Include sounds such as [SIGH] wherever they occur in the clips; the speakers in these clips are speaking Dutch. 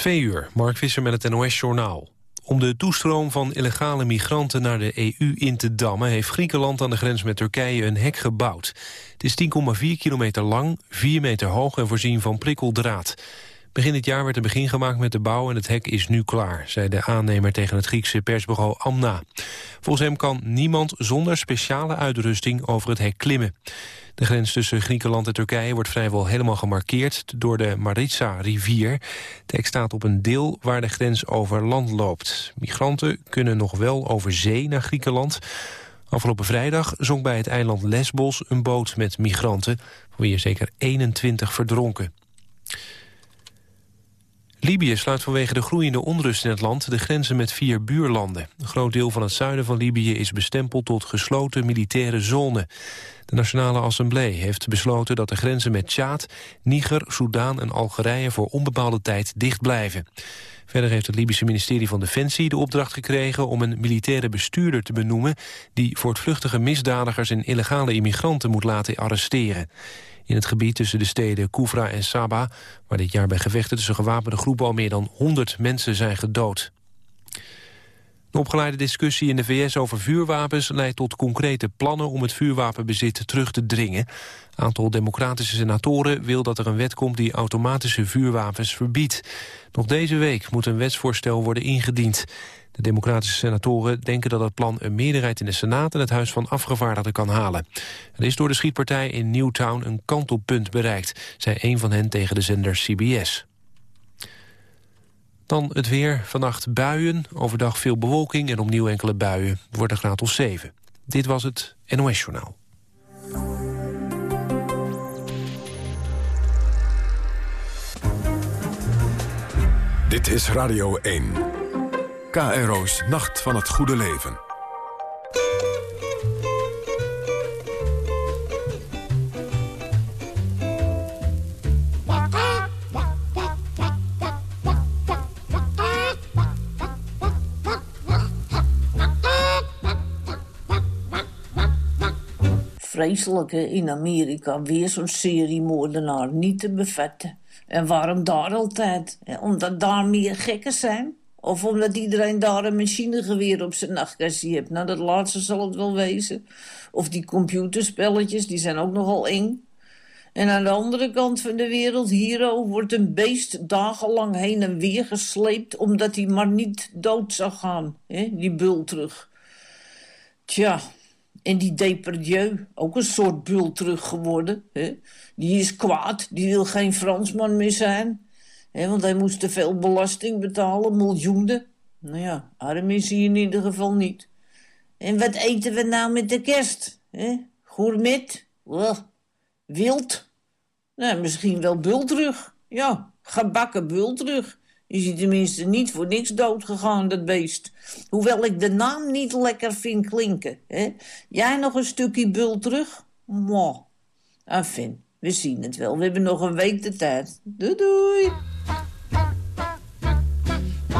Twee uur, Mark Visser met het NOS-journaal. Om de toestroom van illegale migranten naar de EU in te dammen... heeft Griekenland aan de grens met Turkije een hek gebouwd. Het is 10,4 kilometer lang, 4 meter hoog en voorzien van prikkeldraad. Begin dit jaar werd een begin gemaakt met de bouw en het hek is nu klaar, zei de aannemer tegen het Griekse persbureau Amna. Volgens hem kan niemand zonder speciale uitrusting over het hek klimmen. De grens tussen Griekenland en Turkije wordt vrijwel helemaal gemarkeerd door de Maritsa-rivier. Het hek staat op een deel waar de grens over land loopt. Migranten kunnen nog wel over zee naar Griekenland. Afgelopen vrijdag zonk bij het eiland Lesbos een boot met migranten, van wie er zeker 21 verdronken. Libië sluit vanwege de groeiende onrust in het land de grenzen met vier buurlanden. Een groot deel van het zuiden van Libië is bestempeld tot gesloten militaire zone. De Nationale Assemblée heeft besloten dat de grenzen met Tjaad, Niger, Soudaan en Algerije voor onbepaalde tijd dicht blijven. Verder heeft het Libische ministerie van Defensie de opdracht gekregen om een militaire bestuurder te benoemen die voortvluchtige misdadigers en illegale immigranten moet laten arresteren in het gebied tussen de steden Koufra en Saba... waar dit jaar bij gevechten tussen gewapende groepen al meer dan 100 mensen zijn gedood. De opgeleide discussie in de VS over vuurwapens leidt tot concrete plannen om het vuurwapenbezit terug te dringen. Een aantal democratische senatoren wil dat er een wet komt die automatische vuurwapens verbiedt. Nog deze week moet een wetsvoorstel worden ingediend. De democratische senatoren denken dat het plan een meerderheid in de Senaat en het Huis van Afgevaardigden kan halen. Er is door de schietpartij in Newtown een kantelpunt bereikt, zei een van hen tegen de zender CBS. Dan het weer. Vannacht buien, overdag veel bewolking en opnieuw enkele buien. Wordt een graad of 7. Dit was het NOS Journaal. Dit is Radio 1. KRO's Nacht van het Goede Leven. Vreselijk in Amerika, weer zo'n seriemoordenaar, niet te bevetten. En waarom daar altijd? Omdat daar meer gekken zijn? Of omdat iedereen daar een machinegeweer op zijn nachtkastje heeft. Nou, dat laatste zal het wel wezen. Of die computerspelletjes, die zijn ook nogal eng. En aan de andere kant van de wereld, Hero, wordt een beest dagenlang heen en weer gesleept... omdat hij maar niet dood zou gaan, hè? die bul terug. Tja, en die Depardieu, ook een soort bul terug geworden. Hè? Die is kwaad, die wil geen Fransman meer zijn want hij moest te veel belasting betalen, miljoenen. Nou ja, arm is hij in ieder geval niet. En wat eten we nou met de kerst? He? Gourmet? wild? Nou, misschien wel bultrug. Ja, gebakken bultrug. Is hij tenminste niet voor niks doodgegaan, dat beest. Hoewel ik de naam niet lekker vind klinken. Jij nog een stukje bultrug? Mwah. Enfin, we zien het wel. We hebben nog een week de tijd. Doei doei. [LAUGHS]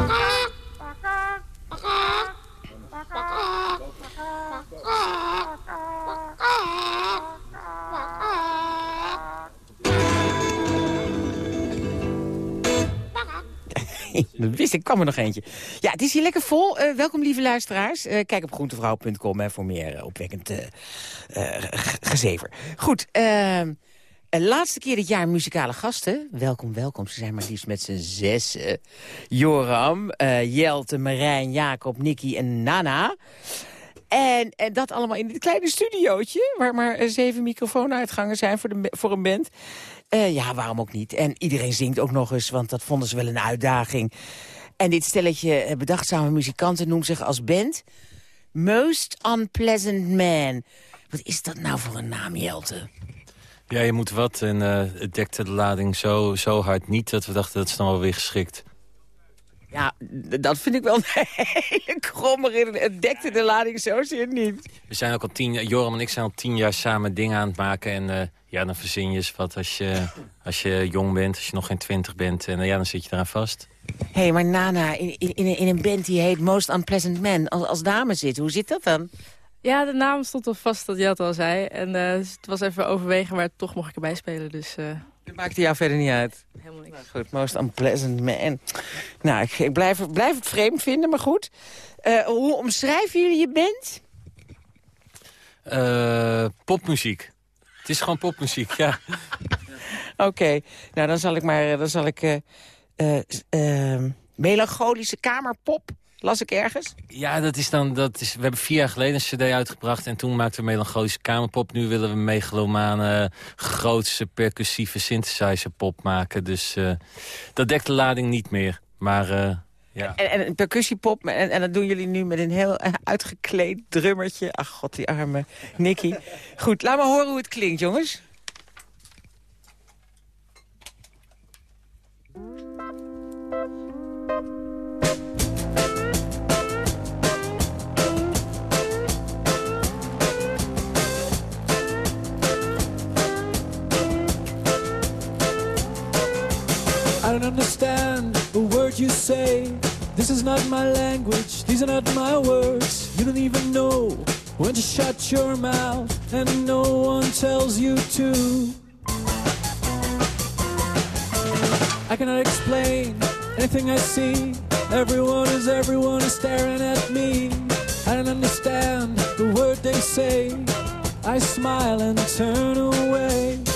Dat wist ik, kwam er nog eentje. Ja, het is hier lekker vol. Uh, welkom, lieve luisteraars. Uh, kijk op groentevrouw.com voor meer uh, opwekkend gezever. Goed, ehm, laatste keer dit jaar muzikale gasten. Welkom, welkom. Ze zijn maar liefst met z'n zes. Joram, Jelte, Marijn, Jacob, Nicky en Nana. En, en dat allemaal in dit kleine studiootje... waar maar zeven microfoonuitgangen zijn voor, de, voor een band. Uh, ja, waarom ook niet? En iedereen zingt ook nog eens, want dat vonden ze wel een uitdaging. En dit stelletje eh, bedachtzame muzikanten noemt zich als band... Most Unpleasant Man. Wat is dat nou voor een naam, Jelte? Ja, je moet wat. En uh, het dekte de lading zo, zo hard niet... dat we dachten dat is dan wel weer geschikt. Ja, dat vind ik wel een [LAUGHS] hele kromme Het dekte de lading zozeer niet. We zijn ook al tien, Joram en ik zijn al tien jaar samen dingen aan het maken. En uh, ja, dan verzin je eens wat als je, als je jong bent, als je nog geen twintig bent. En uh, ja, dan zit je eraan vast. Hé, hey, maar Nana, in, in, in een band die heet Most Unpleasant Man, als, als dame zit, hoe zit dat dan? Ja, de naam stond al vast, dat jij het al zei. En uh, het was even overwegen, maar toch mocht ik erbij spelen. Dus, Dat maakte jou verder niet uit? Helemaal niks. Goed, most unpleasant man. Nou, ik, ik blijf, blijf het vreemd vinden, maar goed. Eh, hoe omschrijven jullie je band? Eh, popmuziek. Het is gewoon popmuziek, ja. [LAUGHS] Oké, nou dan zal ik maar... Dan zal ik, eh, eh, s- eh, melancholische kamerpop, las ik ergens. Ja, dat is dan, dat is, we hebben vier jaar geleden een cd uitgebracht... en toen maakten we melancholische kamerpop. Nu willen we megalomane, grootse, percussieve synthesizer pop maken. Dus eh, dat dekt de lading niet meer. Maar eh, ja. En, en een percussiepop, en, en dat doen jullie nu met een heel uitgekleed drummertje. Ach god, die arme Nicky. Goed, laat maar horen hoe het klinkt, jongens. I don't understand a word you say. This is not my language, these are not my words. You don't even know when to shut your mouth, and no one tells you to. I cannot explain anything I see. Everyone is everyone is staring at me. I don't understand the word they say. I smile and turn away.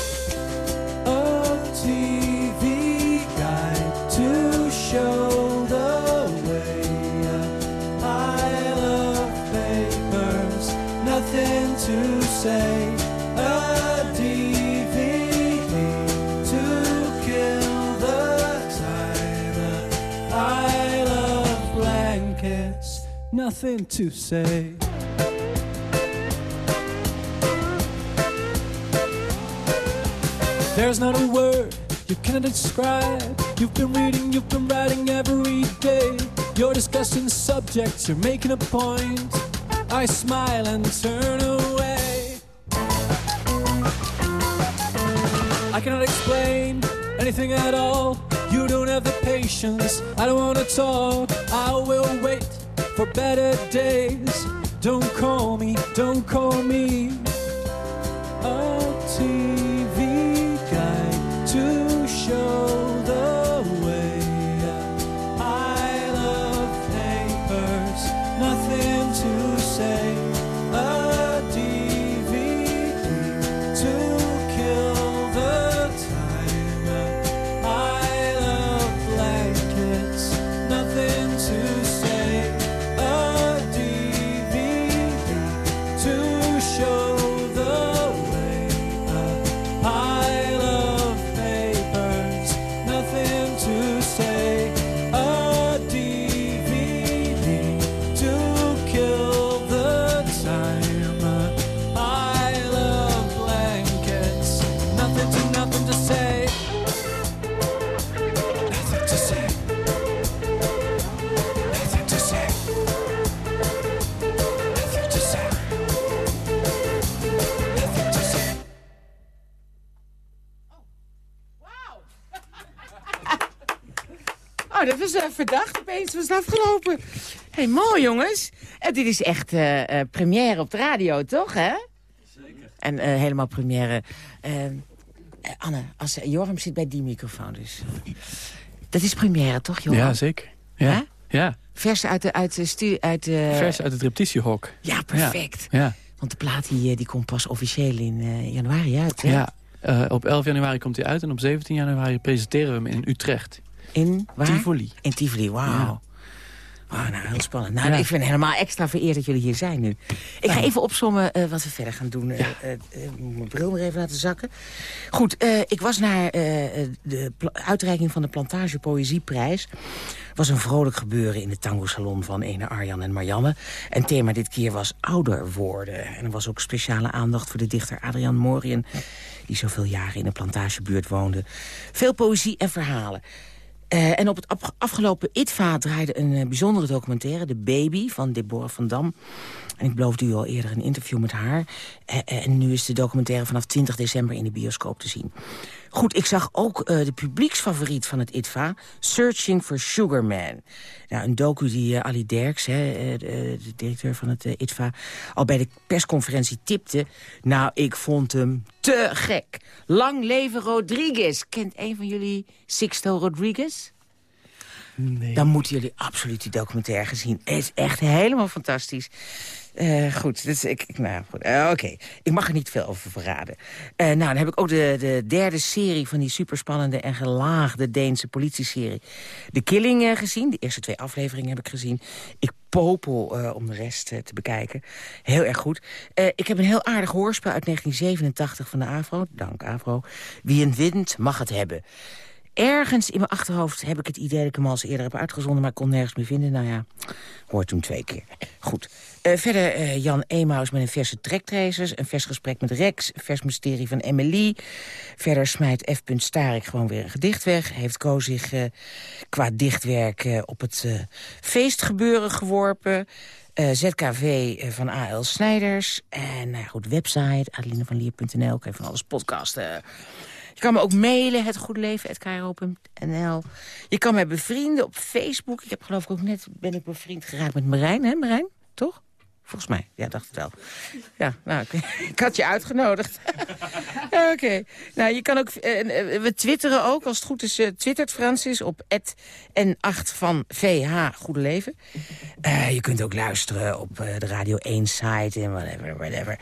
Show the way. A pile of papers, nothing to say. A DVD to kill the time. A pile of blankets, nothing to say. There's not a word you cannot describe. You've been reading, you've been writing every day. You're discussing subjects, you're making a point. I smile and turn away. I cannot explain anything at all. You don't have the patience. I don't want to talk. I will wait for better days. Don't call me, don't call me. Was het afgelopen. hey, mooi jongens. En dit is echt eh, première op de radio, toch, hè? Zeker. En helemaal première. Anne, als, Joram zit bij die microfoon, dus... dat is première, toch, Joram? Ja, zeker. Ja, ja. Vers uit de... Uit de stu uit de vers uit het repetitiehok. Ja, perfect. Ja, Want de plaat die, die komt pas officieel in januari uit, hè? ja. Op 11 januari komt hij uit en op 17 januari presenteren we hem in Utrecht. In waar? Tivoli. In Tivoli, wauw. Ja. Wauw, nou, heel spannend. Nou, Ja. ik vind helemaal extra vereerd dat jullie hier zijn nu. Ik ga even opzommen eh, wat we verder gaan doen. Ik moet mijn bril nog even laten zakken. Goed, ik was naar de uitreiking van de Plantage Poëzieprijs. was een vrolijk gebeuren in de tango-salon van ene Arjan en Marianne. En thema dit keer was ouder worden. En er was ook speciale aandacht voor de dichter Adriaan Morien... die zoveel jaren in de plantagebuurt woonde. Veel poëzie en verhalen. Eh, en op het af- afgelopen ITVA draaide een eh, bijzondere documentaire... De Baby van Deborah van Dam. En ik beloofde u al eerder een interview met haar. Eh, en nu is de documentaire vanaf 20 december in de bioscoop te zien. Goed, ik zag ook uh, de publieksfavoriet van het ITVA... Searching for Sugar Man. Nou, een docu die uh, Ali Derks, hè, de, de, directeur van het ITVA... al bij de persconferentie tipte. Nou, ik vond hem te gek. Lang leven Rodriguez. Kent een van jullie Sixto Rodriguez? Nee. Dan moeten jullie absoluut die documentaire gezien. Het is echt helemaal fantastisch. Uh, goed, dus ik, ik nou, goed. Uh, oké. Ik mag er niet veel over verraden. Uh, nou, dan heb ik ook de, de derde serie van die superspannende en gelaagde Deense politieserie. De Killing gezien. De eerste twee afleveringen heb ik gezien. Ik popel om de rest te bekijken. Heel erg goed. ik heb een heel aardig hoorspel uit 1987 van de AVRO. Dank AVRO. Wie een wind mag het hebben. Ergens in mijn achterhoofd heb ik het idee dat ik hem al eens eerder heb uitgezonden... maar ik kon nergens meer vinden. Nou ja, hoor toen twee keer. Goed. Uh, verder uh, Jan Emaus met een verse trektracers. Een vers gesprek met Rex. Een vers mysterie van Emily. Verder smijt F. Starik gewoon weer een gedicht weg. Heeft Ko zich uh, qua dichtwerk op het feestgebeuren geworpen. ZKV van A.L. Snijders. En nou goed, website adelinevanlier.nl. Kan van alles podcasten. Je kan me ook mailen, hetgoedeleven.nl. Je kan mij bevrienden op Facebook. Ik heb geloof ik ook net, ben ik bevriend geraakt met Marijn, hè Marijn? Toch? Volgens mij, ja, dacht het wel. Ja, nou, ik, [LAUGHS] had je uitgenodigd. [LAUGHS] Oké. Nou, je kan ook, uh, we twitteren ook, als het goed is, uh, twittert Francis op N8 van VH Goede Leven. Je kunt ook luisteren op de Radio 1 site en whatever, whatever.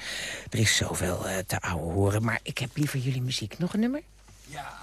Er is zoveel te ouwe horen, maar ik heb liever jullie muziek. Nog een nummer? Ja.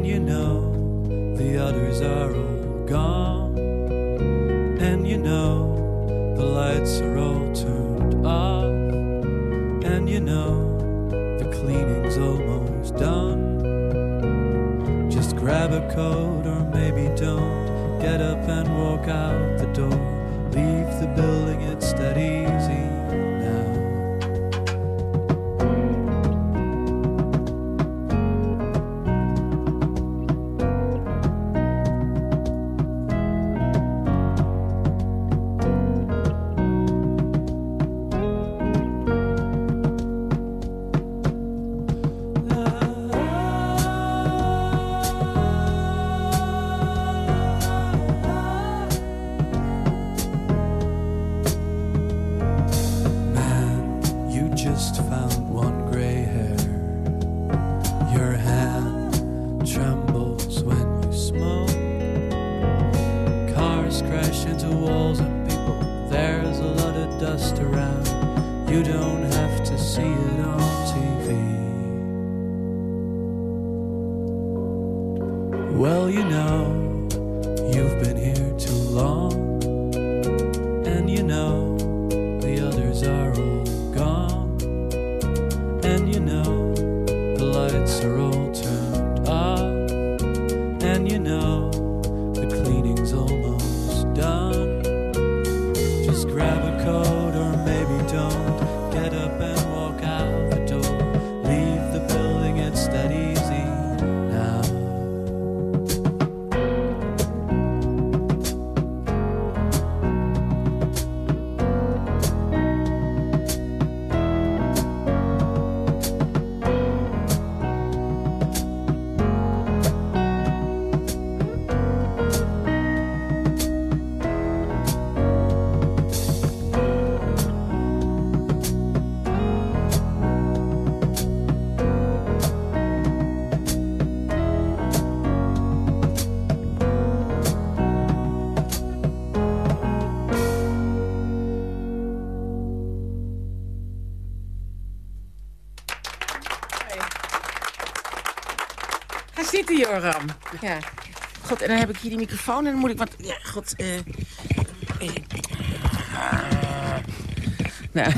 and you know the others are all gone, and you know the lights are all turned off, and you know the cleaning's almost done. Just grab a coat Joram. Ja. God, en dan heb ik hier die microfoon en dan moet ik... Want, ja, god... eh eh, ah. nou,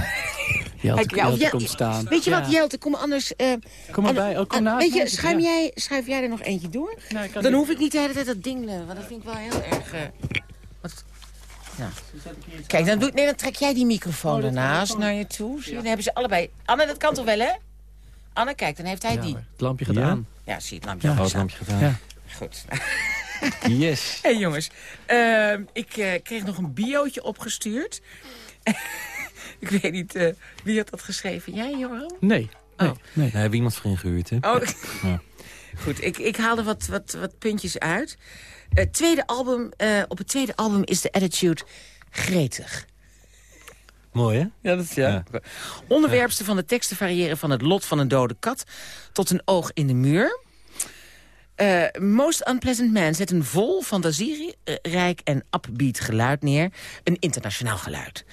Jelte, ja, komt staan. weet je wat. Jelte, kom anders... eh, Kom maar bij. Oh, kom naast Weet je, schuim Ja. jij, schuif jij er nog eentje door? Nou, ik kan Dan niet- hoef ik niet de hele tijd dat dingelen, want dat vind ik wel heel erg... eh, wat, ja. Kijk, dan, doe, nee, dan trek jij die microfoon Oh, ernaast ook. naar je toe. Zie Dan hebben ze allebei... Anne, dat kan toch wel, hè? Anne, kijk, dan heeft hij Ja, die. Het lampje gaat Ja? zie je het lampje Ja. Oh, gestaan. wat heb je gedaan? Ja. Goed. [LAUGHS] Yes. Hé hey, jongens, ehm, ik eh, kreeg nog een biootje opgestuurd. [LAUGHS] ik weet niet, eh, wie had dat geschreven? Jij, Joram? Nee. Nee. Oh. nee. Daar hebben we iemand voor ingehuurd, hè? Oh, Ja. [LAUGHS] goed. Ik, ik haalde wat, wat, wat puntjes uit. Het tweede album, eh, op het tweede album is de attitude gretig. Mooi, hè? Ja, dat is ja. Onderwerpsten van de teksten variëren van het lot van een dode kat... tot een oog in de muur. Eh, Most Unpleasant Man zet een vol fantasierijk en upbeat geluid neer. Een internationaal geluid.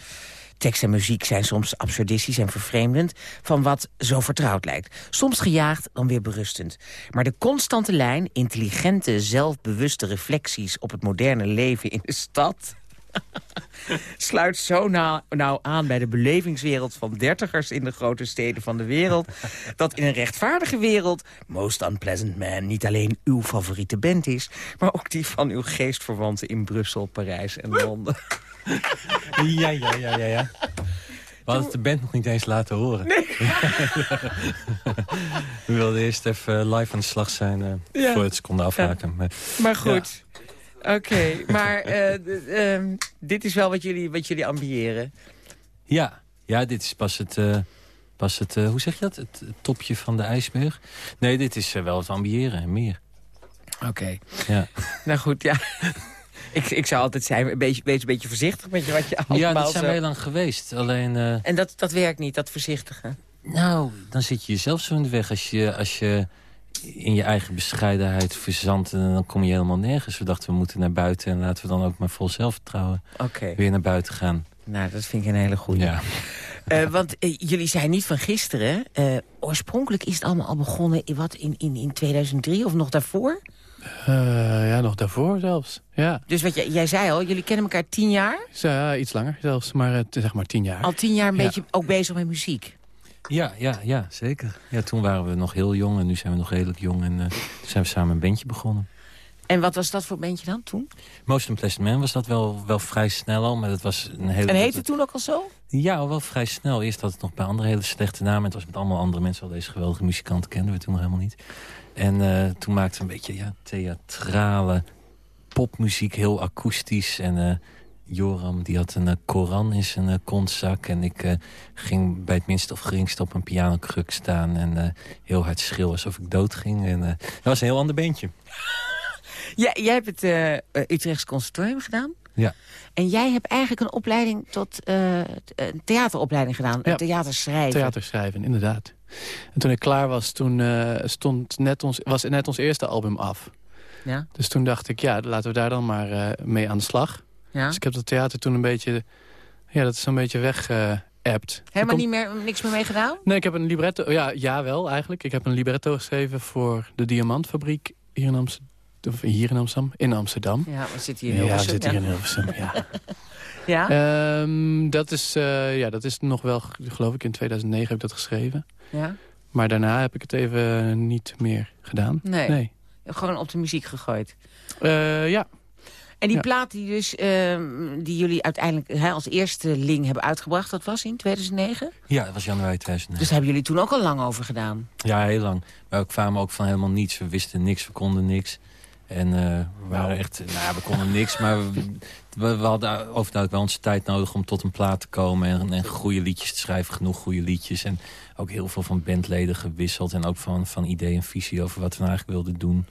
Tekst en muziek zijn soms absurdistisch en vervreemdend... van wat zo vertrouwd lijkt. Soms gejaagd, dan weer berustend. Maar de constante lijn, intelligente, zelfbewuste reflecties... op het moderne leven in de stad [LAUGHS] sluit zo nauw, nauw aan bij de belevingswereld van dertigers in de grote steden van de wereld... dat in een rechtvaardige wereld Most Unpleasant Man niet alleen uw favoriete band is... maar ook die van uw geestverwanten in Brussel, Parijs en Londen. Ja, ja, ja, ja, ja. [LAUGHS] We hadden de band nog niet eens laten horen. [LAUGHS] We wilden eerst even live aan de slag zijn eh Ja. voor het konden afhaken. Maar, Maar goed, oké. Maar eh, ehm, dit is wel wat jullie, wat jullie ambiëren. ja, ja, dit is pas het, eh, pas het eh, hoe zeg je dat? Het, het topje van de ijsberg. Nee, dit is wel het ambiëren en meer. Oké. Ja, Nou goed, ja. ik, ik zou altijd zijn, een beetje, wees een beetje voorzichtig met je, wat je allemaal ja dat zijn we heel lang geweest. Alleen... En dat, dat werkt niet, dat voorzichtige. Nou, dan zit je jezelf zo in de weg. Als je, als je in je eigen bescheidenheid verzandt... en dan kom je helemaal nergens. We dachten, we moeten naar buiten... en laten we dan ook maar vol zelfvertrouwen Oké, weer naar buiten gaan. nou dat vind ik een hele goede. Ja. [LAUGHS] Eh, want eh, jullie zijn niet van gisteren. Eh, oorspronkelijk is het allemaal al begonnen in, wat, in, in, in 2003 of nog daarvoor. Eh, ja, nog daarvoor zelfs. Ja. Dus wat jij, jij zei al, jullie kennen elkaar tien jaar. Ja, iets langer zelfs, maar het is zeg maar tien jaar. Al tien jaar een Ja. beetje ook bezig met muziek. Ja, ja, ja, zeker. Ja, toen waren we nog heel jong en nu zijn we nog redelijk jong. En eh, toen zijn we samen een bandje begonnen. En wat was dat voor bandje dan toen? Most Unpleasant Man was dat wel, wel vrij snel al. Maar dat was een hele... En heette het toen ook al zo? Ja, wel vrij snel. Eerst had het nog bij andere hele slechte namen. Het was met allemaal andere mensen. Al deze geweldige muzikanten kenden we toen nog helemaal niet. En eh, toen maakten we een beetje ja, theatrale popmuziek. Heel akoestisch. En eh, Joram die had een eh, Koran in zijn eh, kontzak. En ik eh, ging bij het minste of geringste op een pianokruk staan. En heel hard schreeuwen alsof ik dood ging. En, dat was een heel ander beentje. [LAUGHS] Ja, jij hebt het Utrechts Conservatorium gedaan. Ja. En jij hebt eigenlijk een opleiding tot een theateropleiding gedaan. Ja. Een theaterschrijven. Theater schrijven, inderdaad. En toen ik klaar was, toen stond net ons, was net ons eerste album af. Ja, Dus toen dacht ik, ja, laten we daar dan maar mee aan de slag. Ja. Dus ik heb dat theater toen een beetje... Ja, dat is zo'n beetje weggeëpt. Helemaal niet meer, niks meer mee gedaan? Nee, ik heb een libretto... Ja, ja, wel eigenlijk. Ik heb een libretto geschreven voor de Diamantfabriek hier in Amsterdam. Of hier in Amsterdam. In Amsterdam. Ja, we zitten hier in Ja, we Hilversum, zitten hier in Hilversum, ja. [LAUGHS] Ja? Ehm, dat, is, eh, ja, dat is nog wel, geloof ik, in 2009 heb ik dat geschreven. ja? Maar daarna heb ik het even niet meer gedaan. Nee. nee. Gewoon op de muziek gegooid. Eh, ja, En die Ja. plaat die, dus, ehm, die jullie uiteindelijk hè, als eerste Ling hebben uitgebracht... dat was in 2009? Ja, dat was januari 2009. Dus daar hebben jullie toen ook al lang over gedaan. Ja, heel lang. Maar we kwamen ook van helemaal niets. We wisten niks, we konden niks. En eh, we waren echt... Nou ja, we konden niks, maar we, we, we hadden overduidelijk wel onze tijd nodig... om tot een plaat te komen en, en goede liedjes te schrijven. Genoeg goede liedjes. En ook heel veel van bandleden gewisseld. En ook van, van idee en visie over wat we nou eigenlijk wilden doen.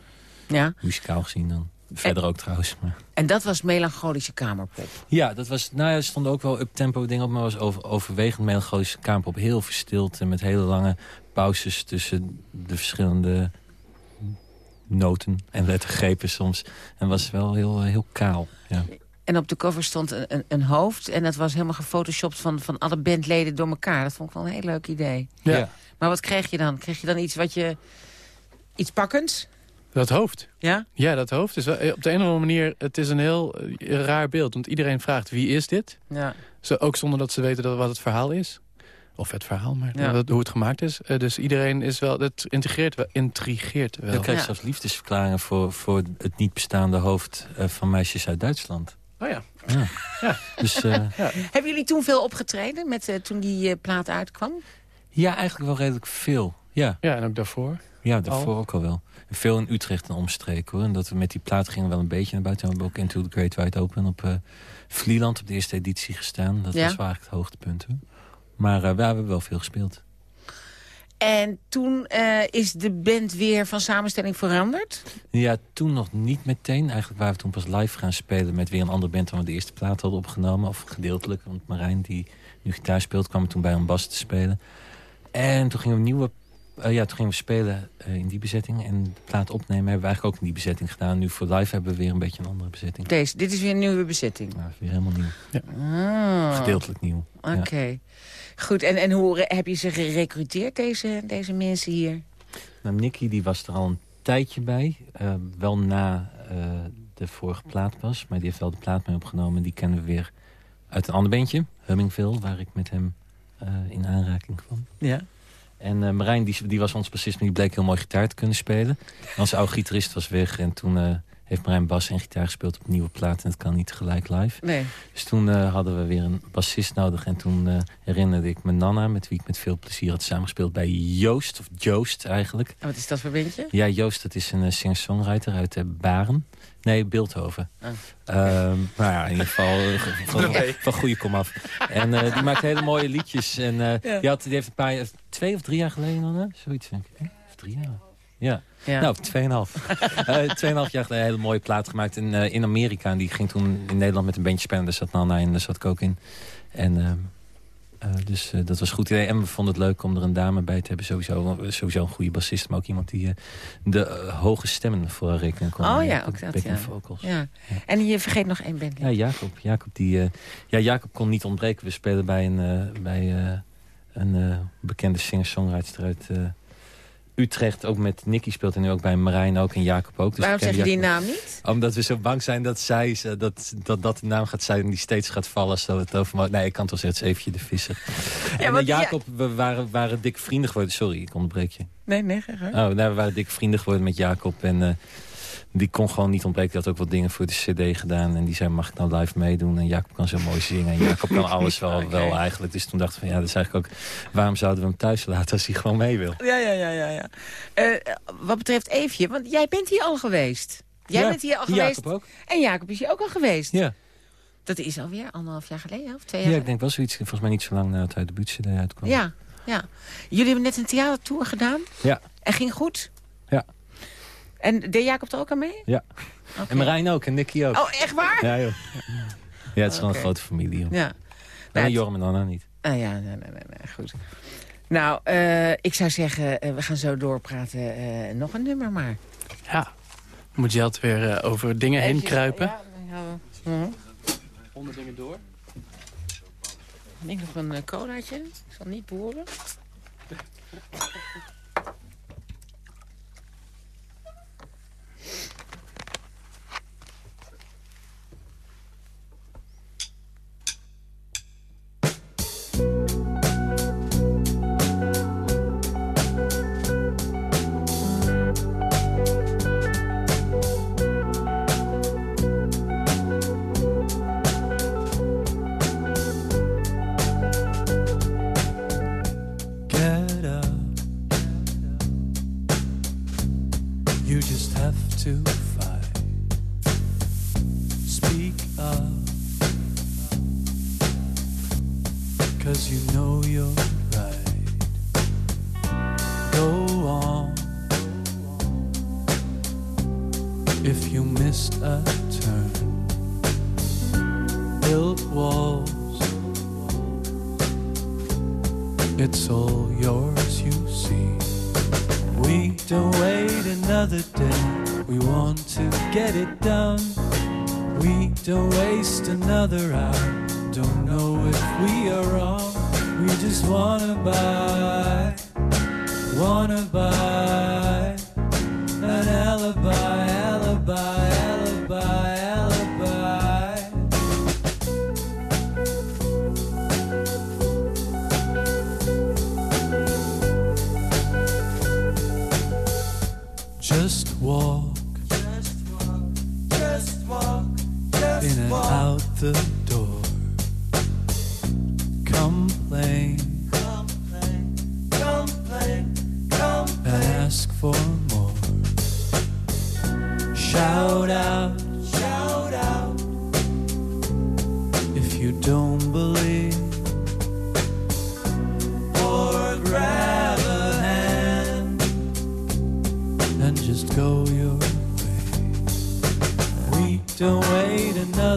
Ja. Muzikaal gezien dan. Verder ook trouwens. Maar. En dat was melancholische kamerpop. Ja, dat was, nou ja, er stonden ook wel up-tempo dingen op, maar was over, overwegend melancholische kamerpop. Heel verstild en met hele lange pauzes tussen de verschillende noten en lettergrepen soms. En was wel heel, heel kaal. Ja. En op de cover stond een, een, een hoofd. En dat was helemaal gefotoshopt van, van alle bandleden door elkaar. Dat vond ik wel een heel leuk idee. Ja. Maar wat kreeg je dan? Kreeg je dan iets wat je... Iets pakkends? Dat hoofd. Ja? Ja, dat hoofd is wel, eh, op de een of andere manier... het is een heel eh, raar beeld. Want iedereen vraagt wie is dit? Ja. Zo, ook zonder dat ze weten dat, wat het verhaal is. Of het verhaal, maar Ja. dat- hoe het gemaakt is. Eh, dus iedereen is wel... Het integreert wel. Intrigeert wel. Je kreeg Ja. zelfs liefdesverklaringen voor, voor het niet bestaande hoofd eh, van meisjes uit Duitsland. Oh ja. [LAUGHS] Dus eh, [LAUGHS] Hebben jullie toen veel opgetreden met, eh, toen die eh, plaat uitkwam? ja, eigenlijk wel redelijk veel. Ja, Ja, en ook daarvoor. ja daarvoor ook al wel. Veel in Utrecht en omstreken hoor. En dat we met die plaat gingen wel een beetje naar buiten. We hebben ook Into the Great Wide Open op eh Vlieland op de eerste editie gestaan. Dat Ja. was wel eigenlijk het hoogtepunt. Hoor. Maar eh, we hebben wel veel gespeeld. En toen eh, is de band weer van samenstelling veranderd? Ja, toen nog niet meteen. Eigenlijk waren we toen pas live gaan spelen met weer een andere band... dan we de eerste plaat hadden opgenomen. Of gedeeltelijk, want Marijn, die nu gitaar speelt... kwam er toen bij om bas te spelen. En toen gingen we een nieuwe... eh, ja, toen gingen we spelen eh, in die bezetting. En de plaat opnemen hebben we eigenlijk ook in die bezetting gedaan. Nu voor live hebben we weer een beetje een andere bezetting. Deze, dit is weer een nieuwe bezetting. Ja, weer helemaal nieuw. Ah, Gedeeltelijk nieuw. Oké. Goed, en, en hoe heb je ze gerecruiteerd, deze, deze mensen hier? Nou, Nicky die was er al een tijdje bij. eh, wel na eh, de vorige plaat pas. Maar die heeft wel de plaat mee opgenomen. Die kennen we weer uit een ander bandje. Hummingville, waar ik met hem eh, in aanraking kwam. Ja. En eh, Marijn die, die was ons bassist, maar die bleek heel mooi gitaar te kunnen spelen. Onze oude gitarist was weg. En toen eh, heeft Marijn bas en gitaar gespeeld op een nieuwe plaat. En dat kan niet tegelijk live. Nee. Dus toen eh, hadden we weer een bassist nodig. En toen herinnerde ik me Nana, met wie ik met veel plezier had samengespeeld bij Joost. Of Joost eigenlijk. En wat is dat voor bandje? Ja, Joost, dat is een singer-songwriter uit Baren. Nee, Beeldhoven. Ah. Ehm, nou ja, in ieder geval eh, van, [LAUGHS] van goede komaf. En eh, die maakt hele mooie liedjes. En eh, die, had, die heeft een paar jaar, twee of drie jaar geleden dan, hè? zoiets denk ik. hè? Of drie jaar. Ja, Ja. nou, tweeënhalf. [LAUGHS] Eh tweeënhalf jaar geleden een hele mooie plaat gemaakt in, in Amerika. En die ging toen in Nederland met een bandje spelen. Daar zat Nana in, daar zat ik ook in. En eh, dus eh, dat was een goed idee. En we vonden het leuk om er een dame bij te hebben. Sowieso, sowieso een goede bassist, maar ook iemand die eh, de eh, hoge stemmen voor haar rekening kon. Oh ja, ook dat, ja. vocals. Ja. En je vergeet nog één band. Ja, Jacob. Jacob, die, eh, ja, Jacob kon niet ontbreken. We spelen bij een, eh, bij, eh, een eh, bekende singer-songwriter uit eh, Utrecht. Ook met Nicky speelt en nu ook bij Marijn ook en Jacob ook. Dus Waarom zeg je die naam niet? Omdat we zo bang zijn dat zij, ze- dat, dat, dat de naam gaat zijn die steeds gaat vallen. Zodat het over, nee, ik kan toch zeggen, het is eventje de visser. en eh, ja- Jacob, we waren, waren dikke vrienden geworden. Sorry, ik onderbreek je. Nee, nee. Oh, nou, we waren dikke vrienden geworden met Jacob. En eh, die kon gewoon niet ontbreken. Die had ook wat dingen voor de cd gedaan. En die zei, mag ik nou live meedoen? En Jacob kan zo mooi zingen. En Jacob kan [LAUGHS] alles wel, wel eigenlijk. Dus toen dachten we, ja, dat is eigenlijk ook... Waarom zouden we hem thuis laten als hij gewoon mee wil? Ja, ja, ja, ja. ja. Eh, wat betreft Eefje, want jij bent hier al geweest. Jij Ja, bent hier al geweest. Jacob ook? En Jacob is hier ook al geweest. Ja. Dat is alweer anderhalf jaar geleden, of twee jaar ja, ik denk wel zoiets. Volgens mij niet zo lang nadat hij de buurt uitkwam. Ja, ja. Jullie hebben net een theatertour gedaan. Ja. En ging goed? En deed Jacob er ook aan mee? Ja. Oké. En Marijn ook en Nicky ook. Oh, echt waar? Ja, joh. Ja, het is gewoon een grote familie, joh. Ja. En Nou, Jorm en Anna niet. Ah ja, nee, nee, nee, nee, goed. Nou, eh, ik zou zeggen, eh, we gaan zo doorpraten. eh, nog een nummer maar. Ja. Moet je altijd weer over dingen heen kruipen. Ja, ja. Mhm. Onder dingen door. Ik nog een colaatje. Ik zal niet boren.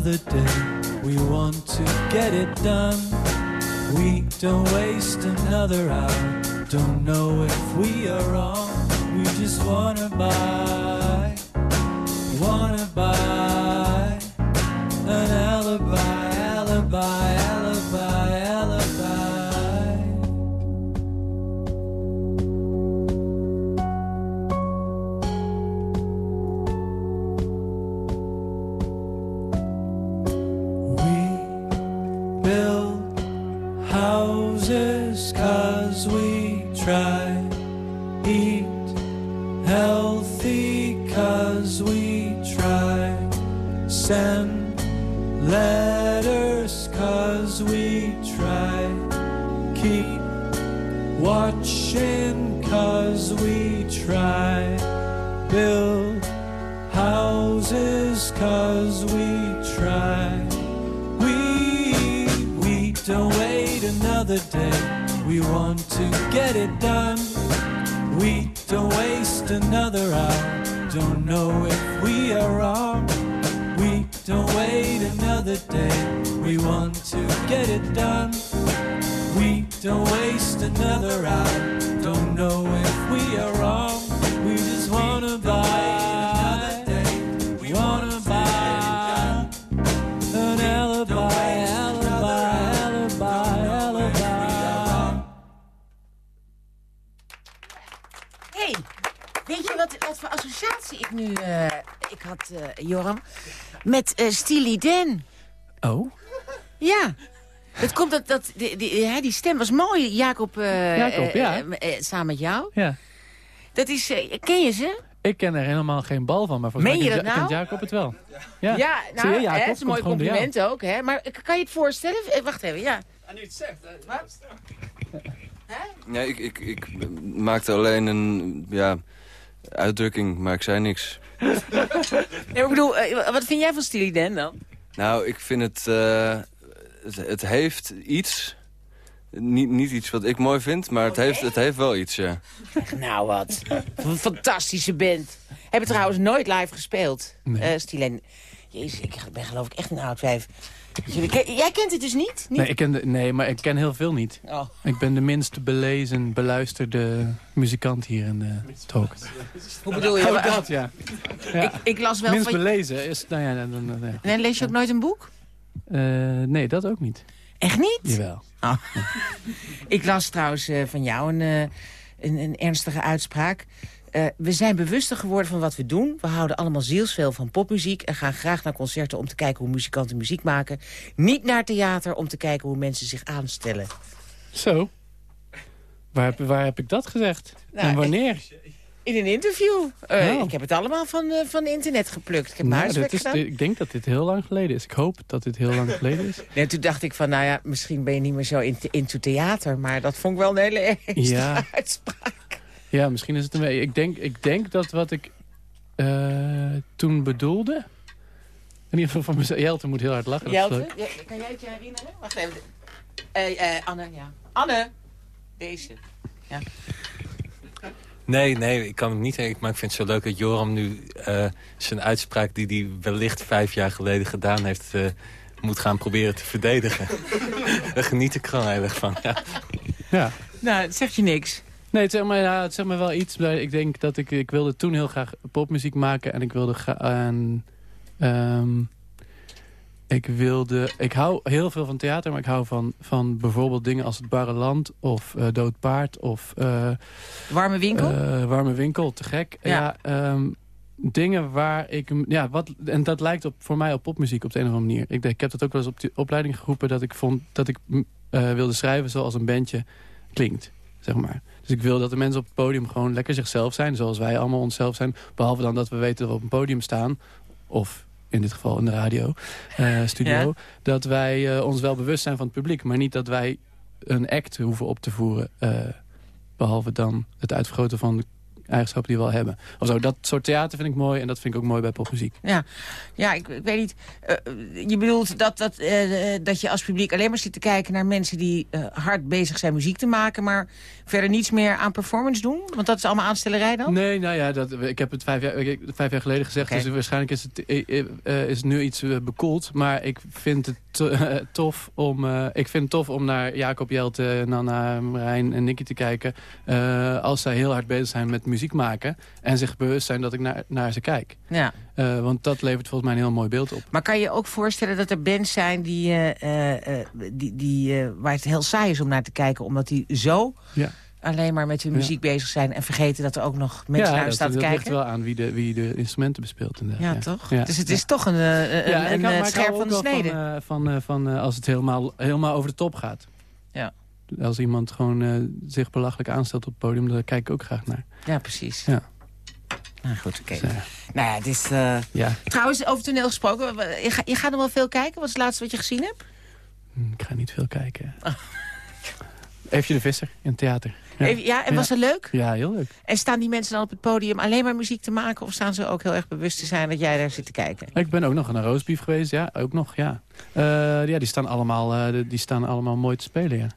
Another day. We want to get it done. We don't waste another hour. Don't know if we are wrong. We just wanna buy, ik nu... eh, ik had, eh, Joram, met eh Steely Dan. Oh? Ja. Het komt dat, dat die, die, hè, die stem was mooi, Jacob, eh, Jacob, eh, ja. samen met jou. Ja. Dat is, ken je ze? Ik ken er helemaal geen bal van, maar volgens Meen mij je kent dat Ja- nou? Jacob het wel. Ja, Ja, nou, je, Jacob, hè, het is een mooi compliment ook, hè? Maar kan je het voorstellen? Wacht even, ja. Nee, ik, ik, ik maakte alleen een ja, uitdrukking, maar ik zei niks. [LAUGHS] Nee, ik bedoel, eh, wat vind jij van Steely Dan dan? Nou, ik vind het... eh, het, het heeft iets... Niet, niet iets wat ik mooi vind, maar het, heeft, het heeft wel iets, ja. Nou wat, een fantastische band. Hebben trouwens nooit live gespeeld, Nee. eh Steely Dan. Jezus, ik ben geloof ik echt een oud wijf. Jij kent het dus niet? niet? Nee, ik ken de, nee, maar ik ken heel veel niet. Oh. Ik ben de minst belezen, beluisterde muzikant hier in de talk. Hoe bedoel je? Oh, dat, ja. ja. ik, ik las wel minst van... belezen is... Nou ja, dan, dan, ja. Nee, lees je ook nooit een boek? Eh, nee, dat ook niet. Echt niet? Jawel. Ik las trouwens eh, van jou een, eh, een, een ernstige uitspraak. Eh, we zijn bewuster geworden van wat we doen. We houden allemaal zielsveel van popmuziek... en gaan graag naar concerten om te kijken hoe muzikanten muziek maken. Niet naar theater om te kijken hoe mensen zich aanstellen. Zo. Waar heb, waar heb ik dat gezegd? Nou, en wanneer? In een interview. Eh, Oh. Ik heb het allemaal van, eh, van internet geplukt. Ik heb Nou, dit is, ik denk dat dit heel lang geleden is. Ik hoop dat dit heel lang geleden is. [LAUGHS] Nee, toen dacht ik van, nou ja, misschien ben je niet meer zo in- into theater. Maar dat vond ik wel een hele ernstige Ja. [LAUGHS] uitspraak. Ja, misschien is het een beetje... Ik denk, ik denk dat wat ik eh, toen bedoelde... In ieder geval van mezelf. Jelte moet heel hard lachen. Jelte, ja, kan jij het je herinneren? Wacht even. Eh, eh, Anne, ja. Anne! Deze. Ja. Nee, nee, ik kan hem niet. Maar ik vind het zo leuk dat Joram nu eh, zijn uitspraak... die hij wellicht vijf jaar geleden gedaan heeft... eh, moet gaan proberen te verdedigen. [LAUGHS] Daar geniet ik gewoon heel erg van. Ja. Ja. Nou, het zegt je niks. Nee, het zegt ja, het zegt me wel iets. maar Ik denk dat ik, ik wilde toen heel graag popmuziek maken. En ik wilde ga- en, ehm, ik wilde... Ik hou heel veel van theater, maar ik hou van, van bijvoorbeeld dingen als het Barre Land... of eh, Dood Paard of eh, Warme winkel? eh, Warme Winkel, te gek. Ja. Ja, ehm, dingen waar ik... Ja, wat, en dat lijkt op, voor mij op popmuziek op de een of andere manier. Ik, denk- ik heb dat ook wel eens op de opleiding geroepen... dat ik vond dat ik wilde schrijven zoals een bandje klinkt, zeg maar. Dus ik wil dat de mensen op het podium gewoon lekker zichzelf zijn... zoals wij allemaal onszelf zijn. Behalve dan dat we weten dat we op een podium staan... of in dit geval in de radio, eh, [LAUGHS] studio... Ja. dat wij eh, ons wel bewust zijn van het publiek. Maar niet dat wij een act hoeven op te voeren... eh, behalve dan het uitvergroten van de eigenschappen die we al hebben. Zo, dat soort theater vind ik mooi en dat vind ik ook mooi bij popmuziek. Ja, ja ik, ik weet niet. eh, je bedoelt dat, dat, eh, dat je als publiek alleen maar zit te kijken naar mensen die eh, hard bezig zijn muziek te maken, maar verder niets meer aan performance doen? Want dat is allemaal aanstellerij dan? Nee, nou ja, dat, ik heb het vijf jaar, ik- vijf jaar geleden gezegd. Dus waarschijnlijk is het, is het nu iets bekoeld. Maar ik vind het to- [LAUGHS] tof om, ik vind het tof om naar Jacob Jelte, Nana, Marijn en Nicky te kijken. als zij heel hard bezig zijn met muziek maken. En zich bewust zijn dat ik naar, naar ze kijk. Ja. Eh, want dat levert volgens mij een heel mooi beeld op. Maar kan je ook voorstellen dat er bands zijn die, eh, die, die, waar het heel saai is om naar te kijken... omdat die zo Ja. alleen maar met hun Ja. muziek bezig zijn... en vergeten dat er ook nog mensen naar staan te dat ligt kijken? wel aan wie de, wie de instrumenten bespeelt. Inderdaad. Ja, toch? Ja. Dus het Ja. is toch een, een, Ja, een, scherp van de snede. Van, van, van als het helemaal, helemaal over de top gaat. Ja. Als iemand gewoon eh, zich belachelijk aanstelt op het podium, daar kijk ik ook graag naar. Ja, precies. Ja. Nou goed, oké. Dus, Nou ja, het is... eh, ja, Trouwens, over toneel gesproken, je, ga- je gaat nog wel veel kijken? Wat is het laatste wat je gezien hebt? hm, ik ga niet veel kijken. [LAUGHS] Eefje de Visser in het theater. Ja, Even, ja, en Ja. was dat leuk? ja heel leuk. En staan die mensen dan op het podium alleen maar muziek te maken... of staan ze ook heel erg bewust te zijn dat jij daar zit te kijken? Ik ben ook nog naar Roosbeef geweest, ja, ook nog, ja. Eh, ja, die staan, allemaal, die staan allemaal mooi te spelen, ja.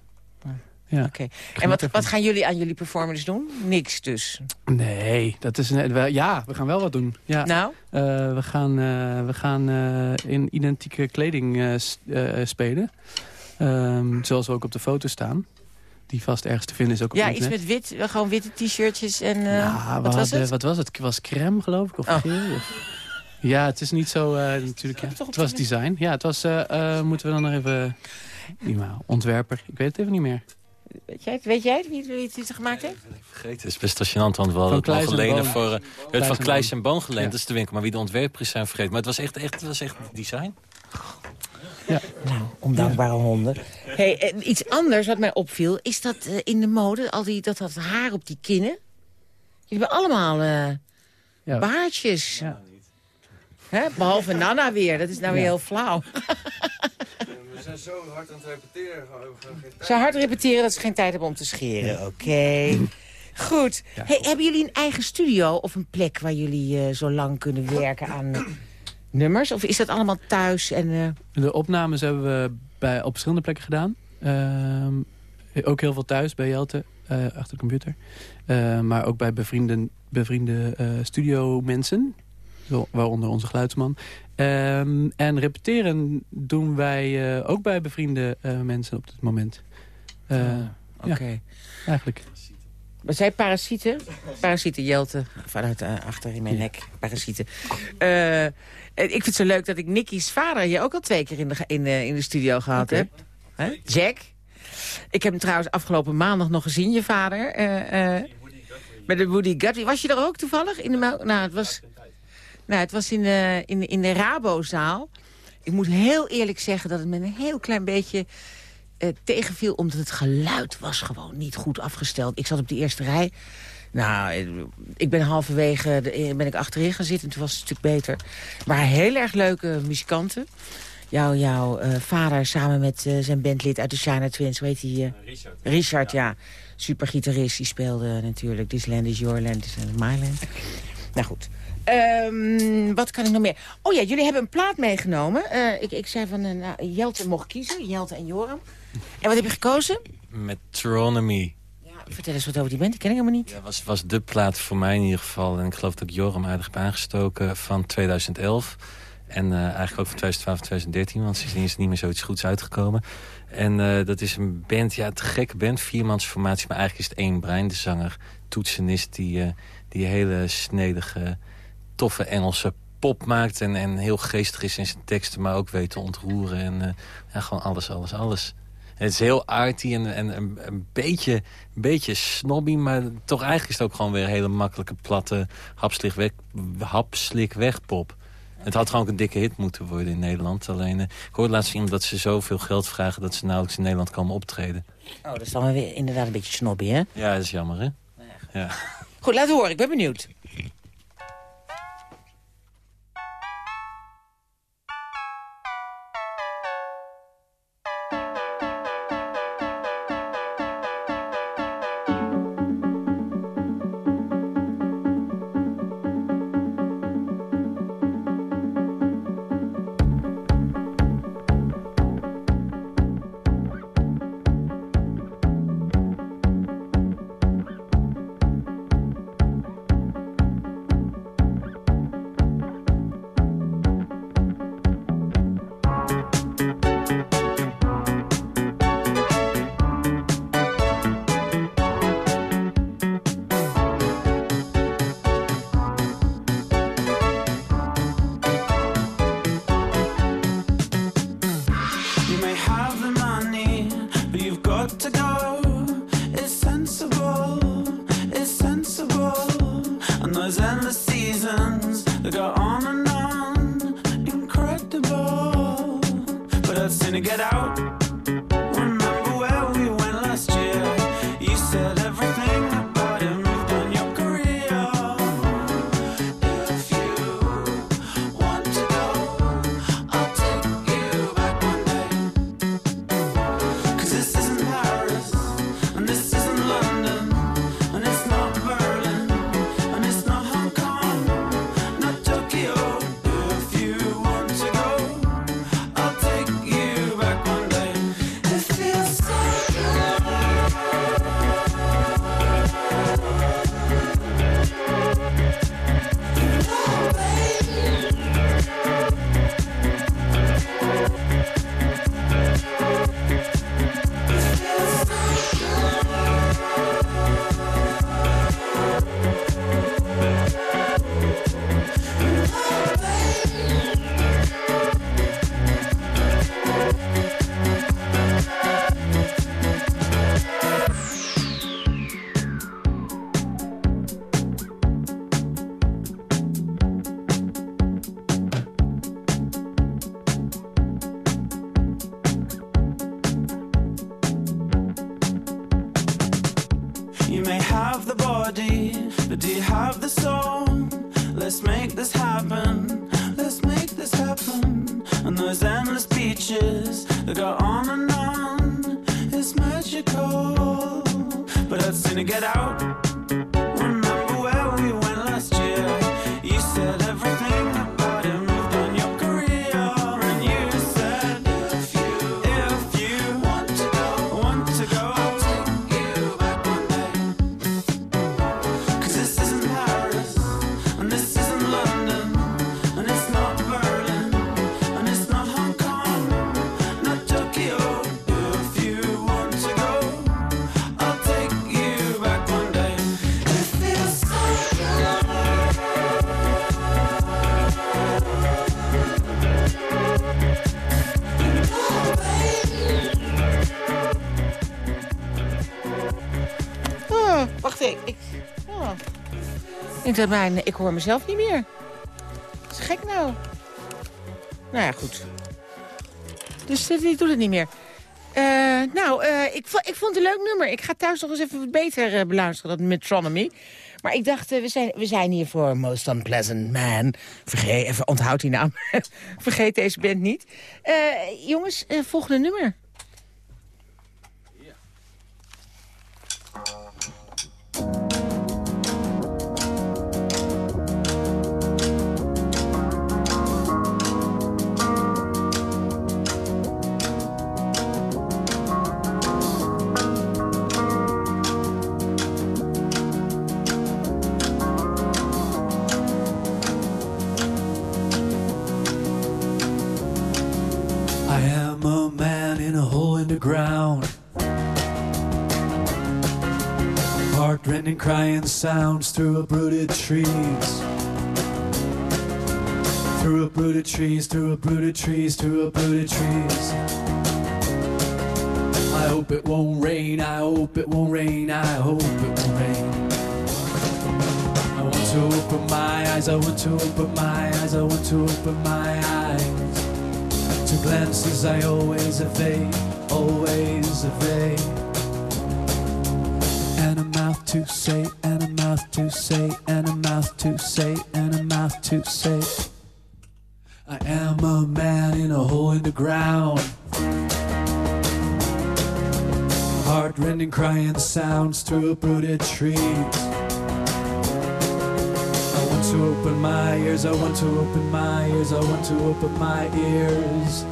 Ja. Oké. En wat, wat gaan jullie aan jullie performance doen? Niks dus. Nee, dat is net wel. Ja, we gaan wel wat doen. Ja. Nou? Eh, we gaan, eh, we gaan eh, in identieke kleding spelen. Ehm, zoals we ook op de foto staan. Die vast ergens te vinden is ook op Ja, iets met wit, gewoon witte t-shirtjes en... Nou, wat was het? Wat was het? Het was crème, geloof ik, of Oh. geel? Of... Ja, het is niet zo natuurlijk. Ja. Het was de- design. Ja, het was. moeten we dan nog even. Niemand, ontwerper. Ik weet het even niet meer. Weet jij het? Weet jij het, wie, wie het gemaakt heeft? Vergeten, het is best gênant, want we hadden het al geleden Boon. voor... eh, het van Kleis en Boon geleend, Ja. dat is de winkel. Maar wie de ontwerpers zijn vergeten. Maar het was echt, echt, het was echt design. Nou, ondankbare honden. Hey, iets anders wat mij opviel, is dat eh, in de mode, al die, dat, dat haar op die kinnen. Jullie hebben allemaal eh Ja. baardjes. Ja. Hè? Behalve Nana weer, dat is nou weer Ja. heel flauw. [LAUGHS] Zijn zo hard aan het repeteren. Zo hard repeteren dat ze geen tijd hebben om te scheren. Oké. Goed. Hey, hebben jullie een eigen studio of een plek waar jullie eh, zo lang kunnen werken aan [CLEARS THROAT] nummers? Of is dat allemaal thuis? En, eh, De opnames hebben we bij, op verschillende plekken gedaan. Ehm, ook heel veel thuis bij Jelte, eh, achter de computer. Eh, maar ook bij bevriende, bevriende eh studiomensen. Zo, waaronder onze geluidsman. Ehm, en repeteren doen wij eh, ook bij bevriende eh, mensen op dit moment. Eh, Oké. Eigenlijk. Wat zei parasieten? Parasieten, Jelte. Vanuit achter in mijn nek. Parasieten. Eh, ik vind het zo leuk dat ik Nicky's vader je ook al twee keer in de, in de, in de studio gehad heb. Hè? Jack. Ik heb hem trouwens afgelopen maandag nog gezien, je vader. eh, eh, met de Woody Guthrie. Was je er ook toevallig? In de nou, het was, nou, het was in de, in, de- in de Rabozaal. Ik moet heel eerlijk zeggen dat het met een heel klein beetje eh, tegenviel... omdat het geluid was gewoon niet goed afgesteld. Ik zat op de eerste rij. Nou, ik ben halverwege eh, ben ik achterin gaan zitten. En toen was het een stuk beter. Maar heel erg leuke muzikanten. Jouw, jouw eh, vader samen met eh, zijn bandlid uit de China Twins. Hoe heet hij? Richard. Richard, ja. Supergitarist. Die speelde natuurlijk This Land is Your Land, This Land is My Land. Nou goed. Ehm, wat kan ik nog meer? Oh ja, jullie hebben een plaat meegenomen. Eh, ik, ik zei van, nou, Jelte mocht kiezen. Jelte en Joram. En wat heb je gekozen? Metronomy. Ja, vertel eens wat over die band, die ken ik helemaal niet. Dat was, was de plaat voor mij in ieder geval. En ik geloof dat ik Joram aardig heb aangestoken van 2011. En eh, eigenlijk ook van 2012 2013, want sindsdien is er niet meer zoiets goeds uitgekomen. En dat is een band, ja, te gekke band, viermansformatie. Maar eigenlijk is het één brein, de zanger, toetsenist... die, uh, die hele snedige, toffe Engelse pop maakt... En, en heel geestig is in zijn teksten, maar ook weet te ontroeren. En ja, gewoon alles, alles, alles. het is heel arty en, en een, een, beetje, een beetje snobby... maar toch eigenlijk is het ook gewoon weer een hele makkelijke, platte... hapslik weg, hapslik weg pop. Het had gewoon ook een dikke hit moeten worden in Nederland. Alleen, uh, ik hoorde laatst iemand dat ze zoveel geld vragen... dat ze nauwelijks in Nederland komen optreden. Oh, dat is dan weer inderdaad een beetje snobby, hè? Ja, dat is jammer, hè? Ja. Goed, laten we horen. Ik ben benieuwd. Mijn, ik hoor mezelf niet meer. Is gek nou. Nou ja, goed. Dus uh, die doet het niet meer. Uh, nou, uh, ik, ik vond het een leuk nummer. Ik ga thuis nog eens even beter beluisteren, dat Metronomy. Maar ik dacht, we, zijn, we zijn hier voor Most Unpleasant Man. Vergeet, even onthoud die naam. [LAUGHS] Vergeet deze band niet. jongens, volgende nummer. Ground. Heartrending crying sounds through uprooted trees. Through uprooted trees, through uprooted trees, through uprooted trees. I hope it won't rain, I hope it won't rain, I hope it won't rain. I want to open my eyes, I want to open my eyes, I want to open my eyes. To glances I always evade, always evade. And a mouth to say, and a mouth to say, and a mouth to say, and a mouth to say. I am a man in a hole in the ground. Heartrending crying sounds through uprooted trees. I want to open my ears, I want to open my ears, I want to open my ears.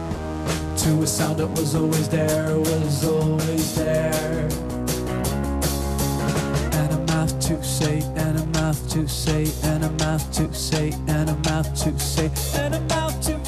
To a sound that was always there, was always there. And a mouth to say, and a mouth to say, and a mouth to say, and a mouth to say, and a mouth to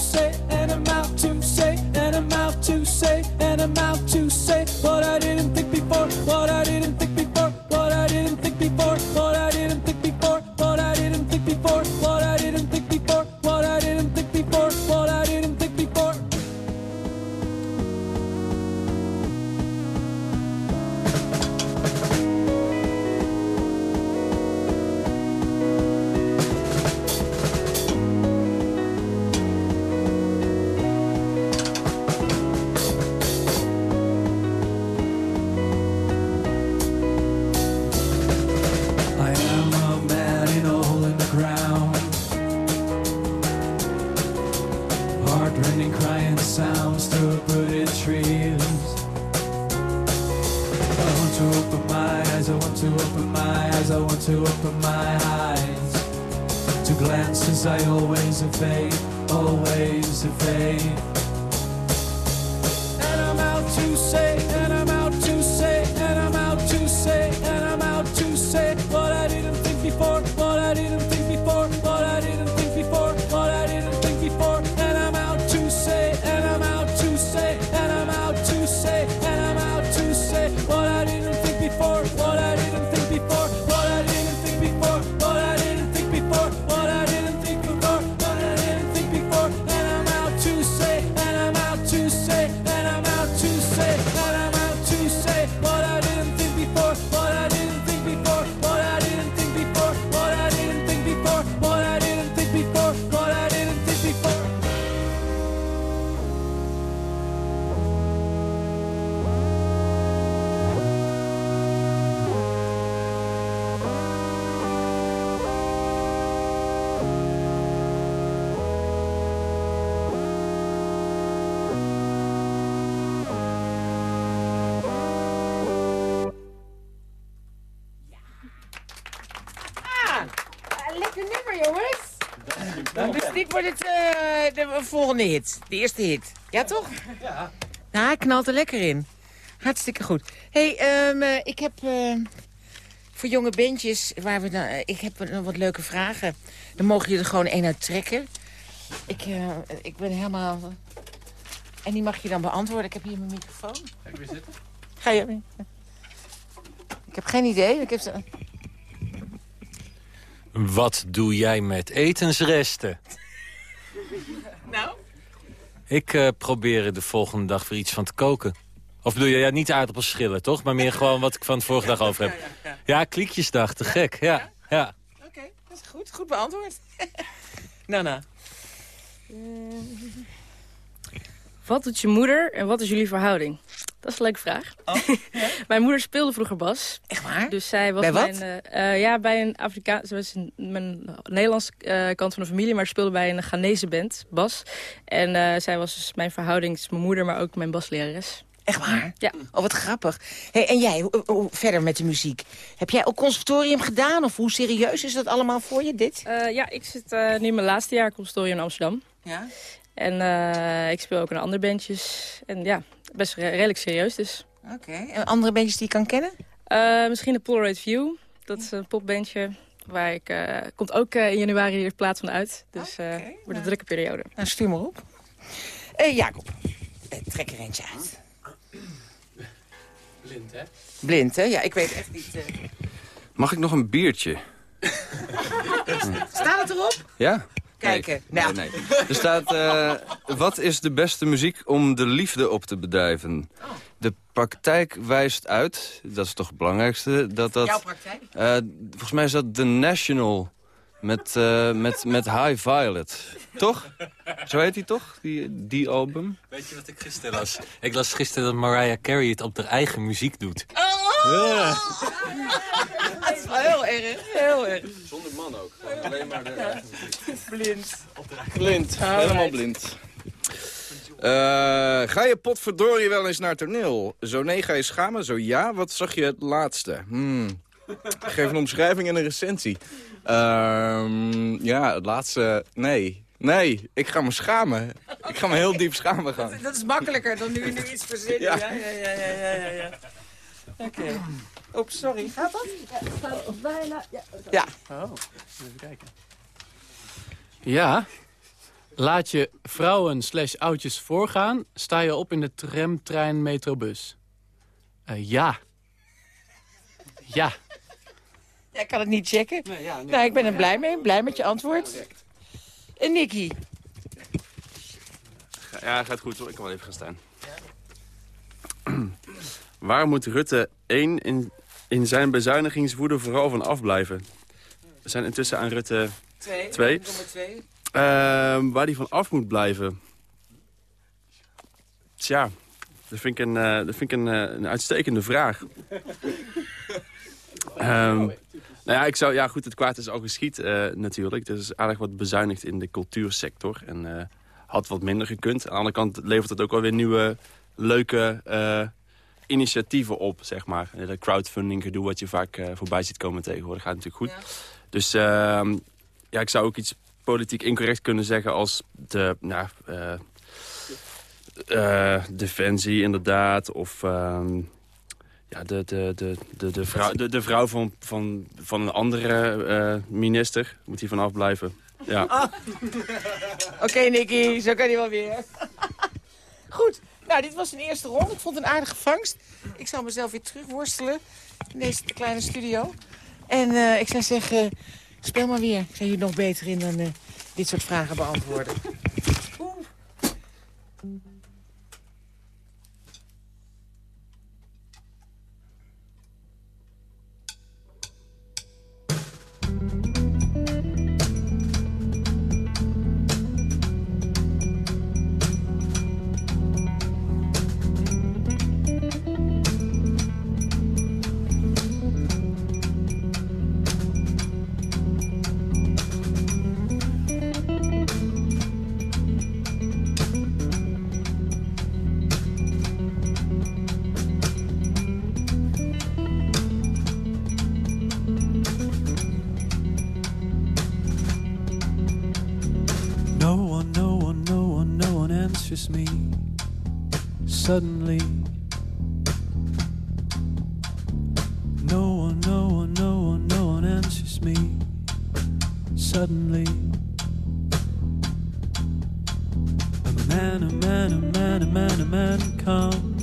Dus dit het, eh, de volgende hit. De eerste hit. Ja, toch? Ja. Nou, hij knalt er lekker in. Hartstikke goed. hey, ehm, eh, ik heb eh, voor jonge bandjes... Waar we dan, eh, ik heb nog wat leuke vragen. Dan mogen jullie er gewoon één uit trekken. Ik, eh, ik ben helemaal... En die mag je dan beantwoorden. Ik heb hier mijn microfoon. Ga ik weer zitten? Ga je... Ik heb geen idee. Ik heb... ze- Wat doe jij met etensresten? [LAUGHS] Nou? Ik eh, probeer er de volgende dag weer iets van te koken. Of bedoel je, ja, niet aardappels schillen, toch? Maar meer gewoon wat ik van de vorige dag over heb. [LAUGHS] Ja, kliekjesdag, te gek. Ja, ja. Oké, dat is goed. Goed beantwoord. [LAUGHS] Nana. Wat doet je moeder en wat is jullie verhouding? Dat is een leuke vraag. [LAUGHS] mijn moeder speelde vroeger bas. Echt waar? Dus zij was Bij wat? mijn... eh, eh, ja, bij een Afrikaanse... Ze was een, mijn Nederlandse eh, kant van de familie... maar speelde bij een Ghanese band, bas. En eh, zij was dus mijn verhouding, dus mijn moeder... maar ook mijn baslerares. Echt waar? Ja. Oh, wat grappig. Hey, en jij, hoe, hoe verder met de muziek? Heb jij ook conservatorium gedaan? Of hoe serieus is dat allemaal voor je, dit? Eh, ja, ik zit eh, nu in mijn laatste jaar conservatorium in Amsterdam. Ja. En eh, ik speel ook in andere bandjes. En ja, best re- redelijk serieus dus. Oké. En andere bandjes die je kan kennen? Eh, misschien de Polaroid View. Dat is een popbandje. Waar ik, eh, komt ook eh, in januari hier plaats van uit. Dus eh wordt een drukke periode. Nou, stuur maar op. Eh, Jacob, trek er eentje uit. Blind, hè? Blind, hè? Ja, ik weet echt niet... eh. Mag ik nog een biertje? Staat het erop? Ja? Kijken. Nee, Nou. nee, nee. Er staat, eh, wat is de beste muziek om de liefde op te bedrijven? De praktijk wijst uit, dat is toch het belangrijkste, dat dat... Jouw praktijk? Eh, volgens mij is dat The National met, eh, met, met High Violet. Toch? Zo heet die toch, die, die album? Weet je wat ik gisteren las? Ik las gisteren dat Mariah Carey het op haar eigen muziek doet. Oh! Heel erg, heel erg. Zonder man ook. Alleen maar de... Blind. Blind, helemaal blind. Eh, ga je potverdorie wel eens naar toneel? Zo nee, ga je schamen? Zo ja, wat zag je het laatste? Hmm. Geef een omschrijving en een recensie. Ehm, ja, het laatste... Nee. Nee, ik ga me schamen. Ik ga me heel diep schamen gaan. Dat is makkelijker dan nu, nu iets verzinnen. Ja, Ja. ja, ja, ja, ja, ja. ja. Oké. Oh, sorry. Gaat dat? bijna. Ja. ja. Oh, even kijken. Ja. Laat je vrouwen slash oudjes voorgaan. Sta je op in de tram, trein, metrobus. Eh, ja. Ja. Ja, ik kan het niet checken. Nou, ik ben er blij mee. Blij met je antwoord. En Nicky? Ja, gaat goed hoor. Ik kan wel even gaan staan. [CLEARS THROAT] Waar moet Rutte 1 in, in zijn bezuinigingswoede vooral van afblijven? We zijn intussen aan Rutte Twee. Twee. Nummer twee. Ehm, waar die van af moet blijven. Tja, dat vind ik een, eh, dat vind ik een, eh, een uitstekende vraag. [LAUGHS] Ehm, nou ja, ik zou, ja, goed, het kwaad is al geschied eh, natuurlijk. Er is aardig wat bezuinigd in de cultuursector. En had wat minder gekund. Aan de andere kant levert het ook wel weer nieuwe, leuke initiatieven op, zeg maar. Eh, De crowdfunding gedoe wat je vaak eh, voorbij ziet komen tegenwoordig gaat natuurlijk goed. Dus ehm, ja, ik zou ook iets politiek incorrect kunnen zeggen als de... Nou, eh, eh, defensie inderdaad, of ehm, ja, de, de, de, de, de, vrouw, de, de vrouw van, van, van een andere eh, minister. Moet hier vanaf blijven. Ja. Ah. [LAUGHS] Oké, Nicky. Zo kan hij wel weer. [LAUGHS] Goed. Nou, dit was een eerste ronde. Ik vond het een aardige vangst. Ik zal mezelf weer terugworstelen in deze kleine studio. En eh, ik zou zeggen, speel maar weer. Ik ben hier nog beter in dan eh, dit soort vragen beantwoorden. Answers me. Suddenly, no one, no one, no one, no one answers me. Suddenly, a man, a man, a man, a man, a man comes.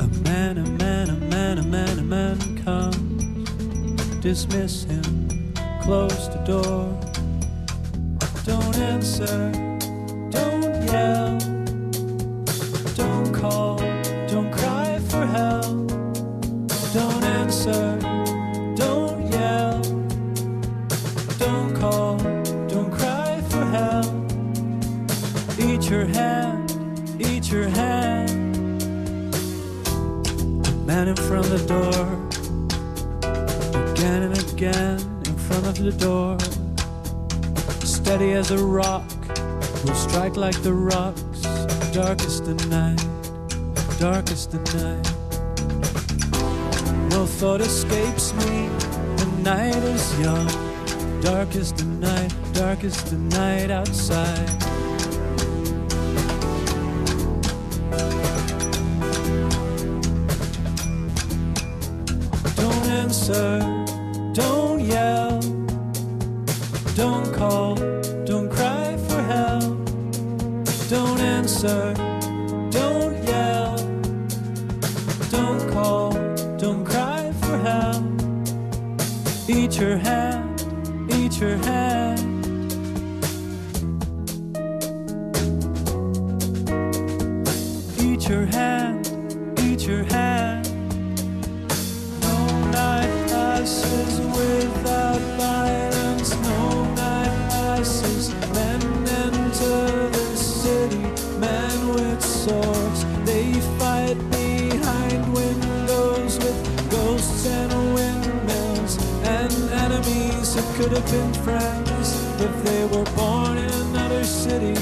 A man, a man, a man, a man, a man comes dismiss him, close the door answer. Been friends if they were born in another city.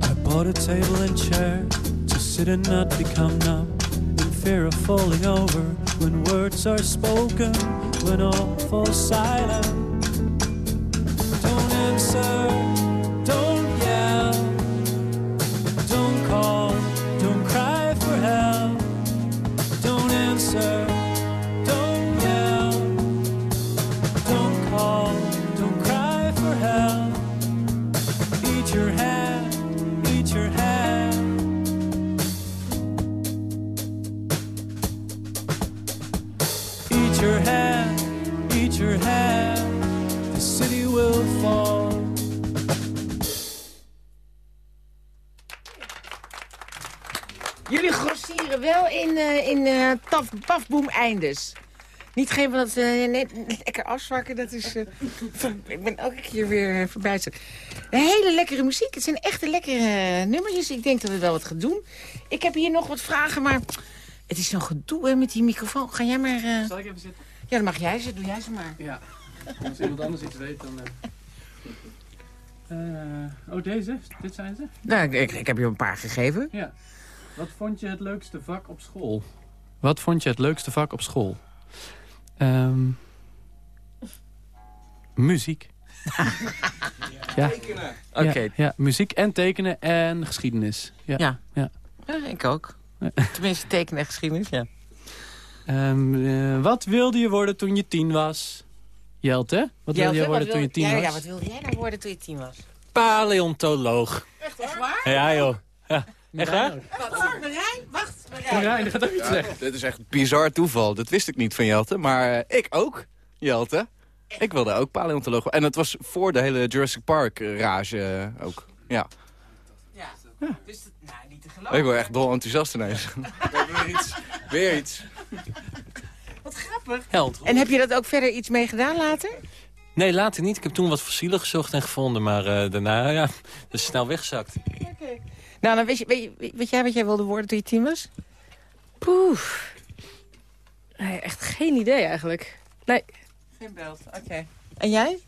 I bought a table and chair to sit and not become numb. In fear of falling over are spoken, when all fall silent. Eindes. Niet geen van dat eh, net, lekker afzwakken, dat is... eh, ik ben elke keer weer verbijsterd. Een hele lekkere muziek. Het zijn echte lekkere eh, nummertjes. Ik denk dat we wel wat gaan doen. Ik heb hier nog wat vragen, maar... Het is zo'n gedoe hè, met die microfoon. Ga jij maar... eh, Zal ik even zitten? Ja, dan mag jij ze. Doe jij ze maar. Ja. Als iemand anders iets weet, dan... eh. Eh, oh, deze? Dit zijn ze? Nou, ik, ik heb je een paar gegeven. Ja. Wat vond je het leukste vak op school? Wat vond je het leukste vak op school? Ehm, muziek. [LAUGHS] ja. Oké. Ja, ja, muziek en tekenen en geschiedenis. Ja. Ja. ja. Ja, ik ook. [LAUGHS] Tenminste, tekenen en geschiedenis, ja. Ehm, eh, wat wilde je worden toen je tien was? Jelte, wat wilde je worden toen je tien ja, was? Ja, wat wilde jij nou worden toen je tien was? Paleontoloog. Echt waar? Ja, joh. Ja. Echt waar? Wat? Marijn? Wacht, Marijn. Dat gaat ook niet Ja, zeggen. dit is echt bizar toeval. Dat wist ik niet van Jelte, maar eh, ik ook, Jelte. Ik wilde ook paleontoloog. En het was voor de hele Jurassic Park eh, rage eh, ook. Ja. Ja. Dus, dat- nou, niet te geloven. Ik word echt dol enthousiast ineens. [LAUGHS] weer iets. Weer iets. Wat grappig. Held. En heb je dat ook verder iets mee gedaan later? Nee, later niet. Ik heb toen wat fossielen gezocht en gevonden, maar eh, daarna, ja, dat is snel weggezakt. Nou, dan weet, je, weet, je- weet jij wat jij wilde worden toen je tien was? Poef. Nee, echt geen idee eigenlijk. Nee. Geen beeld, oké. En jij?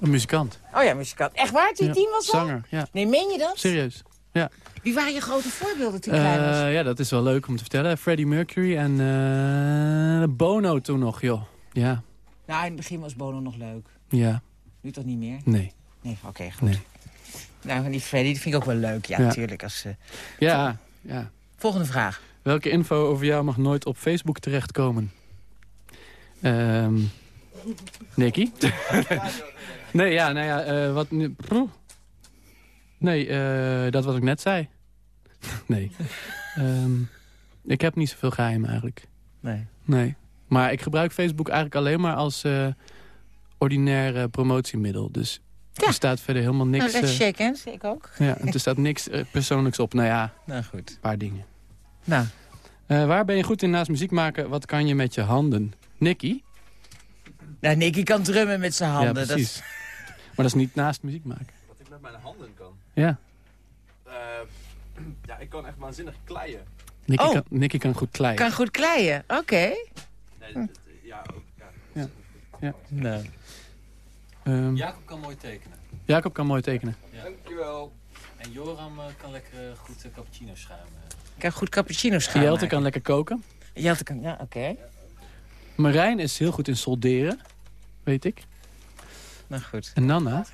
Een muzikant. Oh ja, muzikant. Echt waar, toen je Ja, tien was al? Zanger, ja. Nee, meen je dat? Serieus. Ja. Wie waren je grote voorbeelden toen je klein was? Eh, ja, dat is wel leuk om te vertellen. Freddie Mercury en eh, Bono toen nog, joh. Ja, Nou, in het begin was Bono nog leuk. ja, Nu toch niet meer? nee. Nee, oké, goed. Nee. Nou, en die Freddy, die vind ik ook wel leuk. Ja, Ja. natuurlijk. Als, eh, Ja, ja. Volgende vraag. Welke info over jou mag nooit op Facebook terechtkomen? Ehm Nicky? [LAUGHS] nee, ja, nou ja, eh, wat... Nee, eh, dat wat ik net zei. [LAUGHS] nee. Ehm, ik heb niet zoveel geheim eigenlijk. Nee. Nee. Maar ik gebruik Facebook eigenlijk alleen maar als ordinair promotiemiddel. Dus er staat verder helemaal niks... nou, let's eh, shake hands. Ik ook. ja, er staat niks eh, persoonlijks op. Nou ja, Nou, goed. een paar dingen. Nou, Eh, waar ben je goed in naast muziek maken? Wat kan je met je handen? Nicky? nou Nicky kan drummen met zijn handen. ja, dat precies. is... [LAUGHS] Maar dat is niet naast muziek maken. Wat ik met mijn handen kan. Ja. Eh, [CLEARS THROAT] ja, ik kan echt waanzinnig kleien. Nicky, Oh. kan, Nicky kan goed kleien. Kan goed kleien. Oké. Nee, ja, ook. Ja. Ja. Ja. Nou. Ehm, Jacob kan mooi tekenen. Jacob kan mooi tekenen. Dankjewel. En Joram eh, kan lekker eh, goed eh, cappuccino schuimen. Ik kan goed cappuccino's gaan Jelte maken. kan lekker koken. Jelte kan... Ja, oké. Marijn is heel goed in solderen. Weet ik. Nou, goed. En Nana?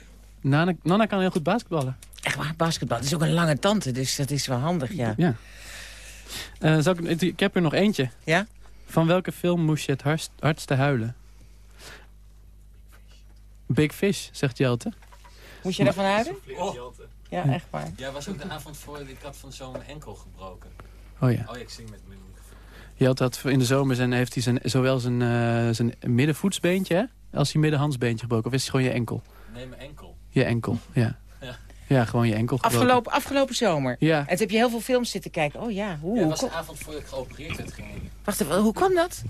Nana, Nana kan heel goed basketballen. Echt waar, basketbal. Het is ook een lange tante, dus dat is wel handig, ja. Ja. Eh, zal ik, ik heb er nog eentje. Ja? Van welke film moest je het hardst, hardste huilen? Big Fish, zegt Jelte. Moest je daarvan huilen? Oh. Ja, echt waar. Ja, was ook de avond voor, ik had van zo'n enkel gebroken. Oh ja. Oh ja, ik zing met mijn microfoon. Jelte had in de zomer zijn, heeft hij zijn, zowel zijn, eh, zijn middenvoetsbeentje hè, als zijn middenhandsbeentje gebroken. Of is het gewoon je enkel? Nee, mijn enkel. Je enkel, ja. [LAUGHS] Ja. Ja, gewoon je enkel gebroken. Afgelopen, afgelopen zomer. Ja. En toen heb je heel veel films zitten kijken. Oh ja, hoe, Ja, was de avond voordat ik geopereerd werd. Ging. Wacht even, hoe kwam dat?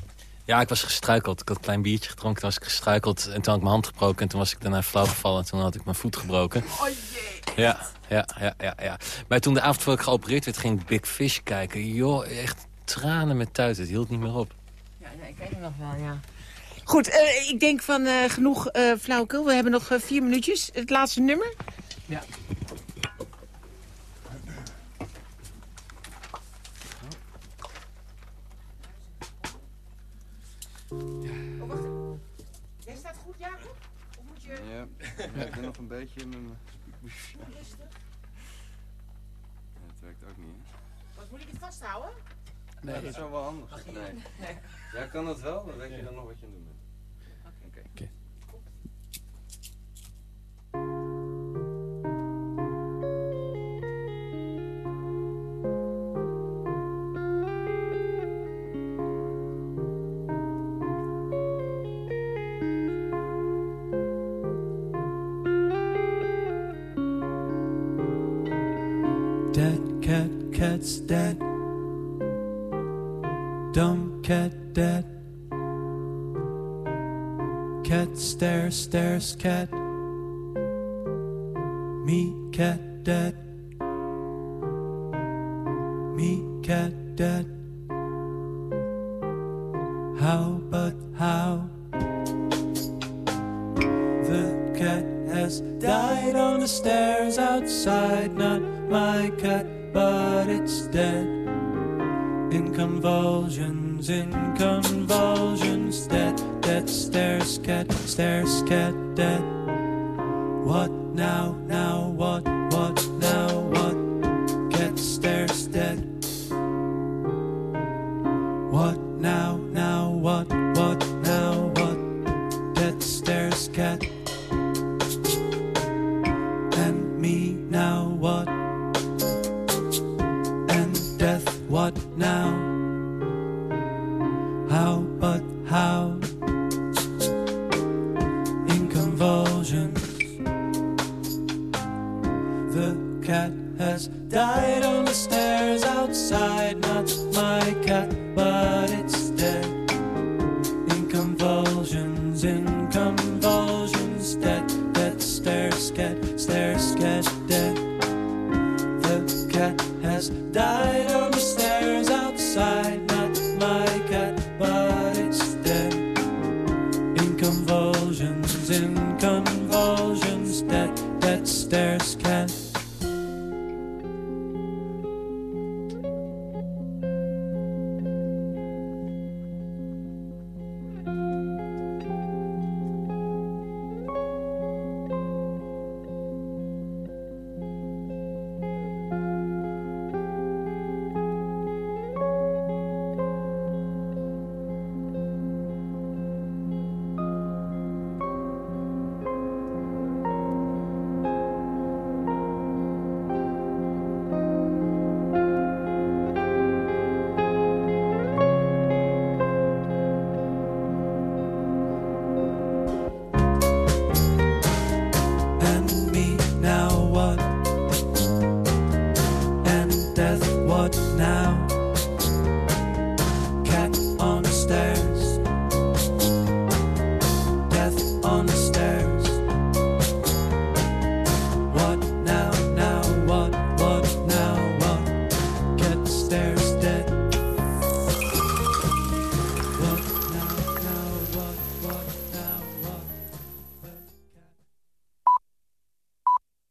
Ja, ik was gestruikeld. Ik had een klein biertje gedronken, toen was ik gestruikeld. En toen had ik mijn hand gebroken en toen was ik daarna flauw gevallen. En toen had ik mijn voet gebroken. Oh jee. Ja, ja, ja, ja, ja. Maar toen de avond voordat ik geopereerd werd, ging ik Big Fish kijken. Joh, echt tranen met thuis. Het hield niet meer op. Ja, ja, ik weet het nog wel, ja. Goed, eh, ik denk van eh, genoeg eh flauwekul. We hebben nog vier minuutjes. Het laatste nummer. Ja. Ja, ja, ik ben nog een beetje met mijn... Ja, dat werkt ook niet, hè? Wat moet ik het vasthouden? Nee, dat is wel wel handig. Nee. Ja, kan dat wel? Dan weet je dan nog wat je aan het doen bent. Oké. Dead cat How,